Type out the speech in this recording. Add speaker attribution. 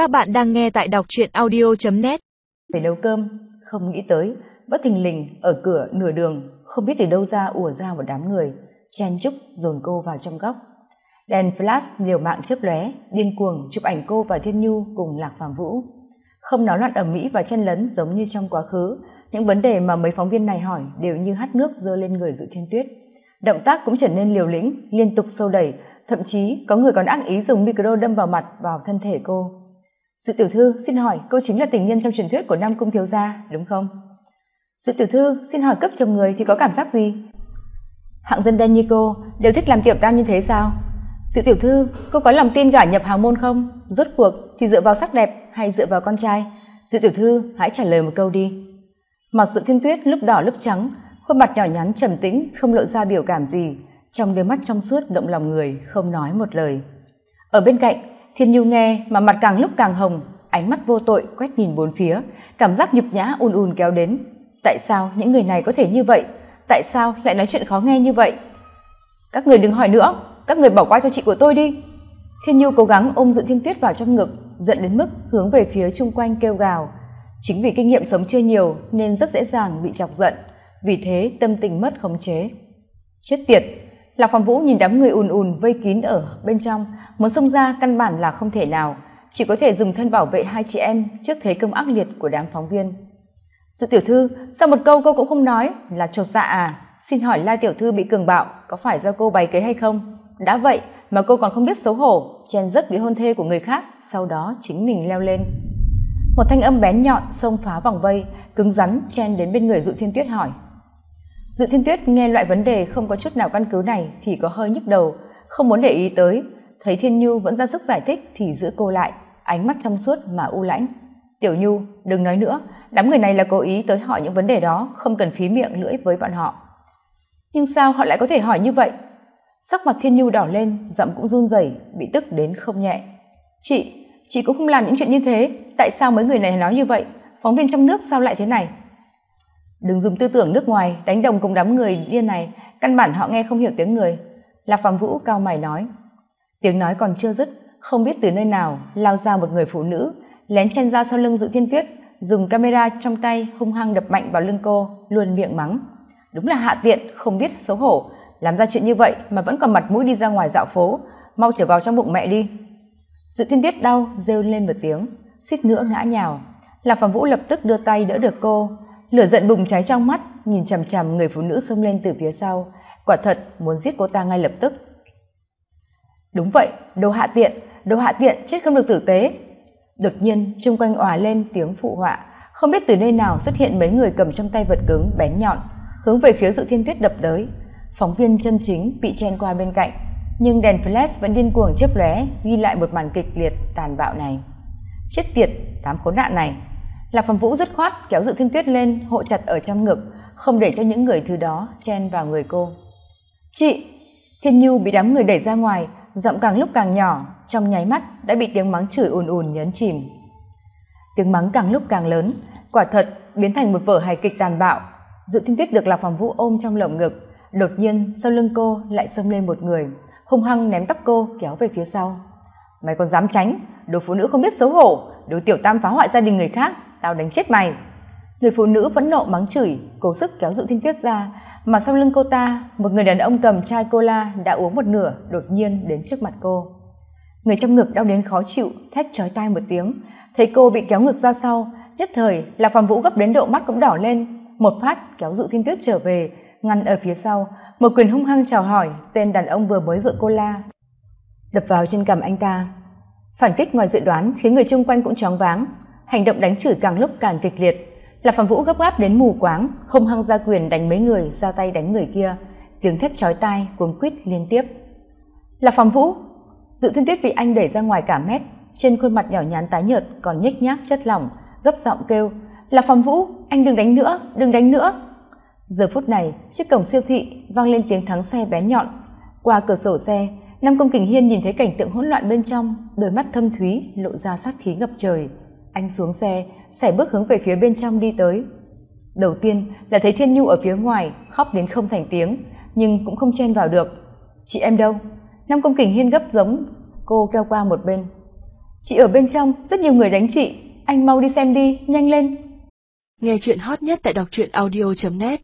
Speaker 1: Các bạn đang nghe tại đọc truyện audio.net
Speaker 2: Phải nấu cơm, không nghĩ tới, bất thình lình ở cửa nửa đường, không biết từ đâu ra ùa ra một đám người, chen chúc dồn cô vào trong góc. Đèn flash liều mạng chớp lóe, điên cuồng chụp ảnh cô và Thiên Nhu cùng Lạc Phàm Vũ. Không náo loạn ầm mỹ và chen lấn giống như trong quá khứ, những vấn đề mà mấy phóng viên này hỏi đều như hắt nước rơi lên người Dự Thiên Tuyết. Động tác cũng trở nên liều lĩnh, liên tục sâu đẩy, thậm chí có người còn ác ý dùng micro đâm vào mặt vào thân thể cô dự tiểu thư xin hỏi cô chính là tình nhân trong truyền thuyết của nam cung thiếu gia, đúng không? Dự tiểu thư xin hỏi cấp chồng người thì có cảm giác gì? Hạng dân đen như cô đều thích làm tiểu tam như thế sao? Dự tiểu thư, cô có lòng tin gả nhập hào môn không? Rốt cuộc thì dựa vào sắc đẹp hay dựa vào con trai? Dự tiểu thư, hãy trả lời một câu đi. Mặc dự thiên tuyết lúc đỏ lúc trắng, khuôn mặt nhỏ nhắn trầm tĩnh, không lộ ra biểu cảm gì. Trong đôi mắt trong suốt động lòng người không nói một lời. Ở bên cạnh thiên nhu nghe mà mặt càng lúc càng hồng, ánh mắt vô tội quét nhìn bốn phía, cảm giác nhục nhã ùn ùn kéo đến. Tại sao những người này có thể như vậy? Tại sao lại nói chuyện khó nghe như vậy? Các người đừng hỏi nữa, các người bỏ qua cho chị của tôi đi. Thiên nhu cố gắng ôm dự thiên tuyết vào trong ngực, giận đến mức hướng về phía chung quanh kêu gào. Chính vì kinh nghiệm sống chưa nhiều nên rất dễ dàng bị chọc giận, vì thế tâm tình mất khống chế. Chết tiệt lạc phạm vũ nhìn đám người ùn ùn, vây kín ở bên trong. Muốn xông ra căn bản là không thể nào. Chỉ có thể dùng thân bảo vệ hai chị em trước thế công ác liệt của đám phóng viên. Sự tiểu thư sao một câu cô cũng không nói là chột dạ à xin hỏi la tiểu thư bị cường bạo, có phải do cô bày kế hay không? Đã vậy mà cô còn không biết xấu hổ chen rất bị hôn thê của người khác, sau đó chính mình leo lên. Một thanh âm bén nhọn xông phá vòng vây, cứng rắn chen đến bên người dụ thiên tuyết hỏi dự thiên tuyết nghe loại vấn đề không có chút nào căn cứ này thì có hơi nhức đầu, không muốn để ý tới. Thấy thiên nhu vẫn ra sức giải thích thì giữ cô lại, ánh mắt trong suốt mà u lãnh. Tiểu nhu, đừng nói nữa, đám người này là cố ý tới hỏi những vấn đề đó, không cần phí miệng lưỡi với bọn họ. Nhưng sao họ lại có thể hỏi như vậy? Sắc mặt thiên nhu đỏ lên, giọng cũng run rẩy, bị tức đến không nhẹ. Chị chị cũng không làm những chuyện như thế, tại sao mấy người này nói như vậy? Phóng viên trong nước sao lại thế này? Đừng dùng tư tưởng nước ngoài đánh đồng cùng đám người điên này. Căn bản họ nghe không hiểu tiếng người. Lạc phạm vũ cao mày nói. Tiếng nói còn chưa dứt, không biết từ nơi nào lao ra một người phụ nữ, lén chen ra sau lưng dự thiên tuyết, dùng camera trong tay hung hăng đập mạnh vào lưng cô, luôn miệng mắng. Đúng là hạ tiện, không biết xấu hổ. Làm ra chuyện như vậy mà vẫn còn mặt mũi đi ra ngoài dạo phố. Mau trở vào trong bụng mẹ đi. Dự thiên tuyết đau, rêu lên một tiếng, suýt nữa ngã nhào. Lạc phạm vũ lập tức đưa tay đỡ được cô lửa giận bùng cháy trong mắt, nhìn chằm chằm người phụ nữ xông lên từ phía sau. Quả thật, muốn giết cô ta ngay lập tức. Đúng vậy, đồ hạ tiện, đồ hạ tiện, chết không được tử tế. Đột nhiên, chung quanh òa lên tiếng phụ họa. Không biết từ nơi nào xuất hiện mấy người cầm trong tay vật cứng, bén nhọn, hướng về phía dự thiên tuyết đập tới. Phóng viên chân chính bị chen qua bên cạnh, nhưng đèn flash vẫn điên cuồng chớp lóe, ghi lại một màn kịch liệt tàn bạo này. Chết tiệt, tám khốn nạn này lạc phẩm vũ dứt khoát kéo dự thiên tuyết lên, hộ chặt ở trong ngực, không để cho những người thứ đó chen vào người cô. Chị, thiên nhu bị đám người đẩy ra ngoài, giọng càng lúc càng nhỏ, trong nháy mắt đã bị tiếng mắng chửi ùn ùn nhấn chìm. Tiếng mắng càng lúc càng lớn, quả thật biến thành một vở hài kịch tàn bạo. Dự thiên tuyết được lạc phẩm vũ ôm trong lồng ngực, đột nhiên sau lưng cô lại xông lên một người, hung hăng ném tóc cô kéo về phía sau. Mày còn dám tránh, đồ phụ nữ không biết xấu hổ, đồ tiểu tam phá hoại gia đình người khác tao đánh chết mày. Người phụ nữ vẫn nộ mắng chửi, cố sức kéo dự thiên tuyết ra, mà sau lưng cô ta, một người đàn ông cầm chai cola đã uống một nửa, đột nhiên đến trước mặt cô. Người trong ngực đau đến khó chịu, thét chói tai một tiếng. Thấy cô bị kéo ngực ra sau, nhất thời là phạm vũ gấp đến độ mắt cũng đỏ lên. Một phát kéo dụ thiên tuyết trở về, ngăn ở phía sau. Một quyền hung hăng chào hỏi, tên đàn ông vừa mới dội cola. Đập vào trên cằm anh ta. Phản kích ngoài dự đoán khiến người chung quanh cũng choáng váng hành động đánh chửi càng lúc càng kịch liệt. Là phạm vũ gấp gáp đến mù quáng, hung hăng ra quyền đánh mấy người, ra tay đánh người kia. Tiếng thét chói tai, cuống quýt liên tiếp. Là phạm vũ, dự thiên tuyết bị anh đẩy ra ngoài cả mét, trên khuôn mặt nhỏ nhắn tái nhợt còn nhếch nhác chất lỏng, gấp giọng kêu là phạm vũ, anh đừng đánh nữa, đừng đánh nữa. Giờ phút này, chiếc cổng siêu thị vang lên tiếng thắng xe bé nhọn. Qua cửa sổ xe nam công kình hiên nhìn thấy cảnh tượng hỗn loạn bên trong, đôi mắt thâm thúy lộ ra sát khí ngập trời anh xuống xe, sải bước hướng về phía bên trong đi tới. Đầu tiên là thấy thiên nhu ở phía ngoài, khóc đến không thành tiếng, nhưng cũng không chen vào được. Chị em đâu? Năm công kình hiên gấp giống, cô keo qua một bên. Chị ở bên trong, rất nhiều người đánh chị. Anh mau đi xem đi, nhanh lên.
Speaker 1: Nghe chuyện hot nhất tại đọc truyện audio.net